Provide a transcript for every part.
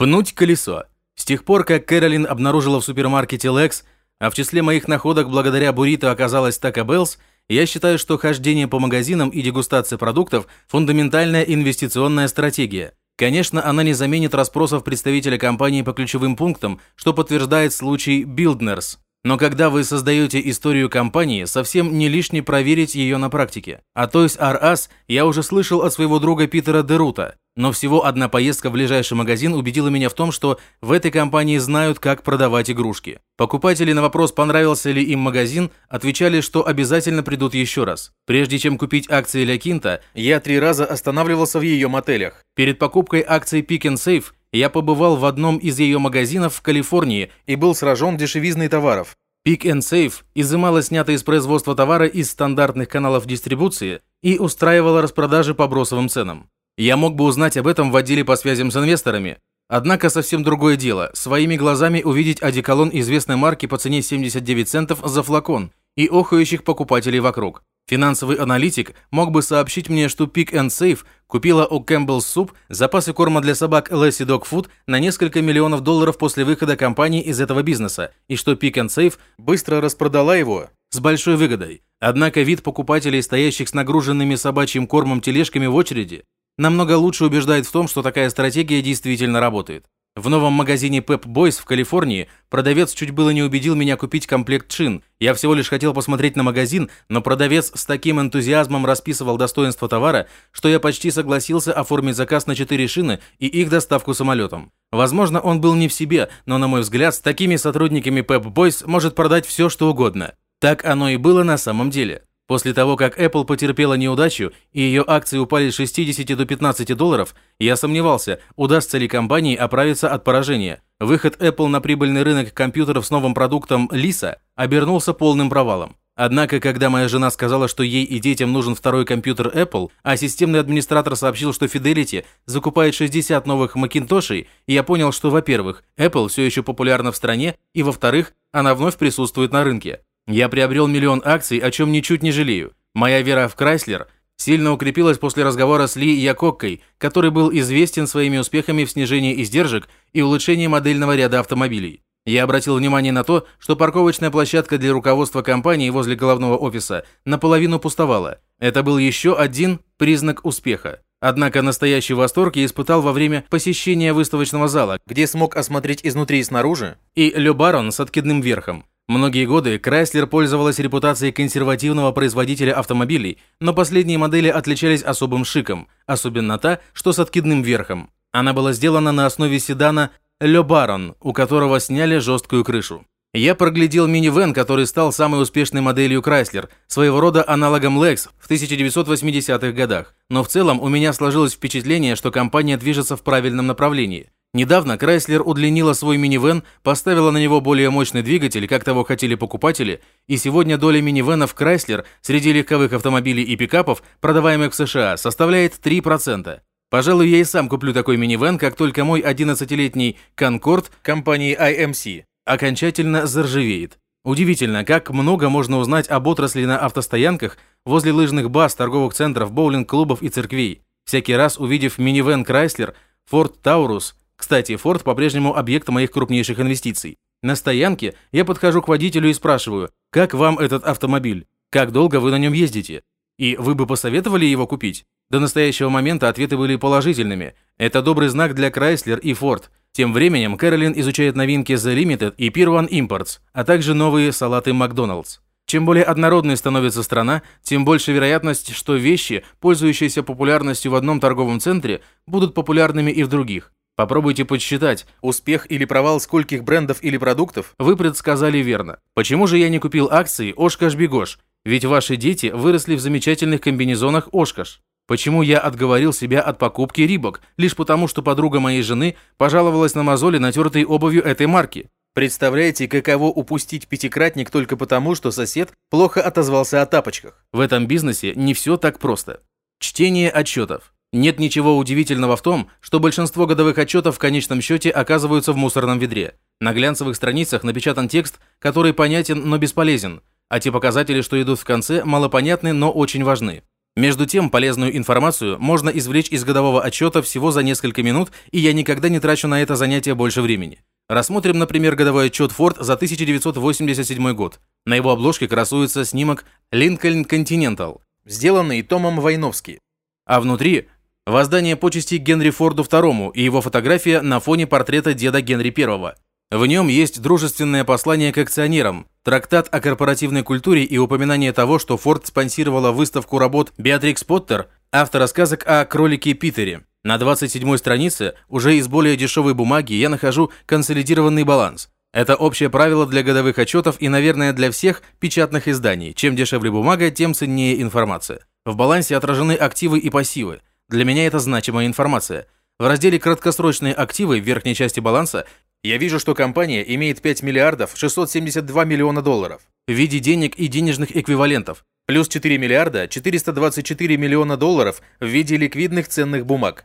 Пнуть колесо. С тех пор, как Кэролин обнаружила в супермаркете Lex, а в числе моих находок благодаря буррито оказалась Taco Bell's, я считаю, что хождение по магазинам и дегустация продуктов – фундаментальная инвестиционная стратегия. Конечно, она не заменит расспросов представителя компании по ключевым пунктам, что подтверждает случай Buildners. Но когда вы создаете историю компании, совсем не лишне проверить ее на практике. А то есть R Us я уже слышал от своего друга Питера Дерута, но всего одна поездка в ближайший магазин убедила меня в том, что в этой компании знают, как продавать игрушки. Покупатели на вопрос, понравился ли им магазин, отвечали, что обязательно придут еще раз. Прежде чем купить акции Ля Кинта, я три раза останавливался в ее мотелях. Перед покупкой акций Pick and Save я побывал в одном из ее магазинов в Калифорнии и был сражен дешевизной товаров. Pick and Save изымала снятые из производства товара из стандартных каналов дистрибуции и устраивала распродажи по бросовым ценам. Я мог бы узнать об этом в отделе по связям с инвесторами. Однако совсем другое дело – своими глазами увидеть одеколон известной марки по цене 79 центов за флакон и охающих покупателей вокруг. Финансовый аналитик мог бы сообщить мне, что Pick and Save купила у Campbell's Soup запасы корма для собак Lassie Dog Food на несколько миллионов долларов после выхода компании из этого бизнеса, и что Pick and Save быстро распродала его с большой выгодой. Однако вид покупателей, стоящих с нагруженными собачьим кормом тележками в очереди, намного лучше убеждает в том, что такая стратегия действительно работает. В новом магазине Pep Boys в Калифорнии продавец чуть было не убедил меня купить комплект шин. Я всего лишь хотел посмотреть на магазин, но продавец с таким энтузиазмом расписывал достоинство товара, что я почти согласился оформить заказ на 4 шины и их доставку самолетом. Возможно, он был не в себе, но, на мой взгляд, с такими сотрудниками Pep Boys может продать все, что угодно. Так оно и было на самом деле. После того, как Apple потерпела неудачу и ее акции упали с 60 до 15 долларов, я сомневался, удастся ли компании оправиться от поражения. Выход Apple на прибыльный рынок компьютеров с новым продуктом Lisa обернулся полным провалом. Однако, когда моя жена сказала, что ей и детям нужен второй компьютер Apple, а системный администратор сообщил, что Fidelity закупает 60 новых Macintosh, я понял, что, во-первых, Apple все еще популярна в стране, и, во-вторых, она вновь присутствует на рынке. Я приобрел миллион акций, о чем ничуть не жалею. Моя вера в Крайслер сильно укрепилась после разговора с Ли Якоккой, который был известен своими успехами в снижении издержек и улучшении модельного ряда автомобилей. Я обратил внимание на то, что парковочная площадка для руководства компании возле головного офиса наполовину пустовала. Это был еще один признак успеха. Однако настоящий восторг я испытал во время посещения выставочного зала, где смог осмотреть изнутри и снаружи, и Ле Барон с откидным верхом. Многие годы Chrysler пользовалась репутацией консервативного производителя автомобилей, но последние модели отличались особым шиком, особенно та, что с откидным верхом. Она была сделана на основе седана Le Baron, у которого сняли жесткую крышу. Я проглядел минивэн, который стал самой успешной моделью Chrysler, своего рода аналогом Lex в 1980-х годах. Но в целом у меня сложилось впечатление, что компания движется в правильном направлении – Недавно Крайслер удлинила свой минивэн, поставила на него более мощный двигатель, как того хотели покупатели, и сегодня доля минивэнов Крайслер среди легковых автомобилей и пикапов, продаваемых в США, составляет 3%. Пожалуй, я и сам куплю такой минивэн, как только мой 11-летний Конкорд компании IMC окончательно заржавеет. Удивительно, как много можно узнать об отрасли на автостоянках, возле лыжных баз, торговых центров, боулинг-клубов и церквей. Всякий раз увидев минивэн Крайслер, Ford Taurus, кстати, Ford по-прежнему объект моих крупнейших инвестиций. На стоянке я подхожу к водителю и спрашиваю, как вам этот автомобиль? Как долго вы на нем ездите? И вы бы посоветовали его купить? До настоящего момента ответы были положительными. Это добрый знак для Chrysler и Ford. Тем временем Кэролин изучает новинки The Limited и Pier One Imports, а также новые салаты Макдоналдс. Чем более однородной становится страна, тем больше вероятность, что вещи, пользующиеся популярностью в одном торговом центре, будут популярными и в других. Попробуйте подсчитать, успех или провал скольких брендов или продуктов вы предсказали верно. Почему же я не купил акции Ошкаш-Бегош? Ведь ваши дети выросли в замечательных комбинезонах Ошкаш. Почему я отговорил себя от покупки Рибок, лишь потому, что подруга моей жены пожаловалась на мозоли, натертые обувью этой марки? Представляете, каково упустить пятикратник только потому, что сосед плохо отозвался о тапочках? В этом бизнесе не все так просто. Чтение отчетов. Нет ничего удивительного в том, что большинство годовых отчетов в конечном счете оказываются в мусорном ведре. На глянцевых страницах напечатан текст, который понятен, но бесполезен, а те показатели, что идут в конце, малопонятны, но очень важны. Между тем, полезную информацию можно извлечь из годового отчета всего за несколько минут, и я никогда не трачу на это занятие больше времени. Рассмотрим, например, годовой отчет Ford за 1987 год. На его обложке красуется снимок Lincoln Continental, сделанный Томом Войновски. А внутри – воздание почести Генри Форду II и его фотография на фоне портрета деда Генри I. В нем есть дружественное послание к акционерам, трактат о корпоративной культуре и упоминание того, что Форд спонсировала выставку работ Беатрикс Поттер, автора сказок о кролике Питере. На 27 странице, уже из более дешевой бумаги, я нахожу консолидированный баланс. Это общее правило для годовых отчетов и, наверное, для всех печатных изданий. Чем дешевле бумага, тем ценнее информация. В балансе отражены активы и пассивы. Для меня это значимая информация. В разделе «Краткосрочные активы» в верхней части баланса я вижу, что компания имеет 5 миллиардов 672 миллиона долларов в виде денег и денежных эквивалентов, плюс 4 миллиарда 424 миллиона долларов в виде ликвидных ценных бумаг.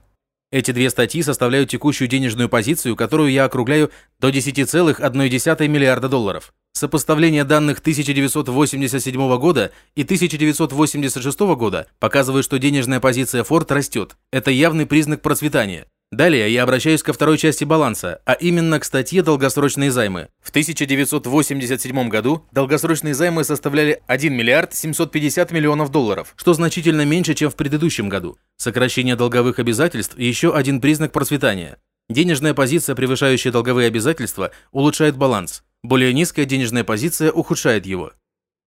Эти две статьи составляют текущую денежную позицию, которую я округляю до 10,1 миллиарда долларов. Сопоставление данных 1987 года и 1986 года показывает, что денежная позиция Ford растет. Это явный признак процветания. Далее я обращаюсь ко второй части баланса, а именно к статье «Долгосрочные займы». В 1987 году долгосрочные займы составляли 1 миллиард 750 миллионов долларов, что значительно меньше, чем в предыдущем году. Сокращение долговых обязательств – еще один признак процветания. Денежная позиция, превышающая долговые обязательства, улучшает баланс. Более низкая денежная позиция ухудшает его.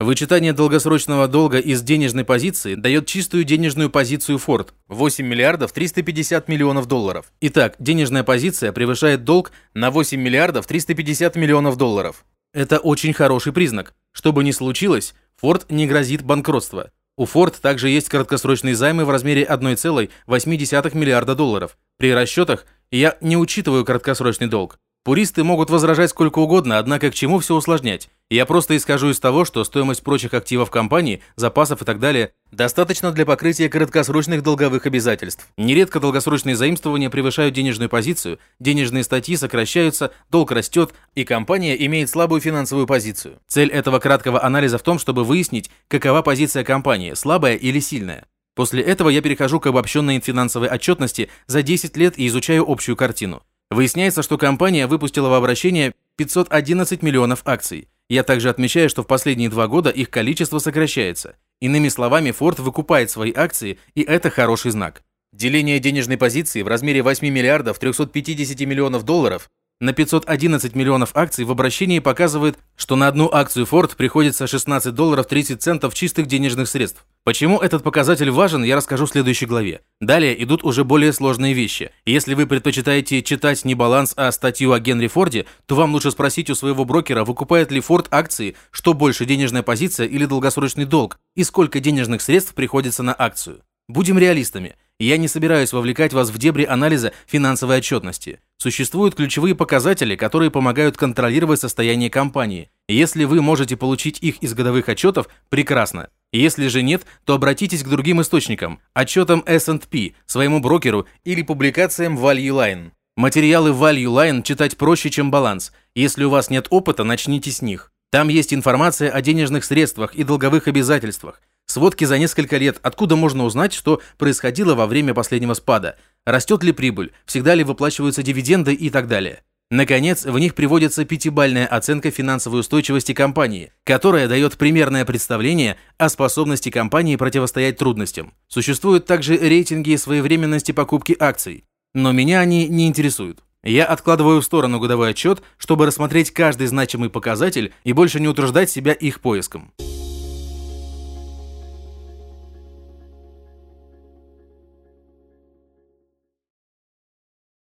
Вычитание долгосрочного долга из денежной позиции дает чистую денежную позицию Ford – 8 миллиардов 350 миллионов долларов. Итак, денежная позиция превышает долг на 8 миллиардов 350 миллионов долларов. Это очень хороший признак. Что бы ни случилось, Ford не грозит банкротство. У Ford также есть краткосрочные займы в размере 1,8 миллиарда долларов. При расчетах я не учитываю краткосрочный долг. Пуристы могут возражать сколько угодно, однако к чему все усложнять? Я просто исхожу из того, что стоимость прочих активов компании, запасов и так далее достаточно для покрытия краткосрочных долговых обязательств. Нередко долгосрочные заимствования превышают денежную позицию, денежные статьи сокращаются, долг растет, и компания имеет слабую финансовую позицию. Цель этого краткого анализа в том, чтобы выяснить, какова позиция компании, слабая или сильная. После этого я перехожу к обобщенной финансовой отчетности за 10 лет и изучаю общую картину. Выясняется, что компания выпустила в обращение 511 миллионов акций. Я также отмечаю, что в последние два года их количество сокращается. Иными словами, Ford выкупает свои акции, и это хороший знак. Деление денежной позиции в размере 8 миллиардов 350 миллионов долларов на 511 миллионов акций в обращении показывает, что на одну акцию Ford приходится 16 долларов 30 центов чистых денежных средств. Почему этот показатель важен, я расскажу в следующей главе. Далее идут уже более сложные вещи. Если вы предпочитаете читать не баланс, а статью о Генри Форде, то вам лучше спросить у своего брокера, выкупает ли Форд акции, что больше денежная позиция или долгосрочный долг, и сколько денежных средств приходится на акцию. Будем реалистами. Я не собираюсь вовлекать вас в дебри анализа финансовой отчетности. Существуют ключевые показатели, которые помогают контролировать состояние компании. Если вы можете получить их из годовых отчетов, прекрасно. Если же нет, то обратитесь к другим источникам, отчетам S&P, своему брокеру или публикациям Value Line. Материалы Value Line читать проще, чем баланс. Если у вас нет опыта, начните с них. Там есть информация о денежных средствах и долговых обязательствах, Сводки за несколько лет, откуда можно узнать, что происходило во время последнего спада, растет ли прибыль, всегда ли выплачиваются дивиденды и так далее. Наконец, в них приводится пятибальная оценка финансовой устойчивости компании, которая дает примерное представление о способности компании противостоять трудностям. Существуют также рейтинги своевременности покупки акций, но меня они не интересуют. Я откладываю в сторону годовой отчет, чтобы рассмотреть каждый значимый показатель и больше не утруждать себя их поиском.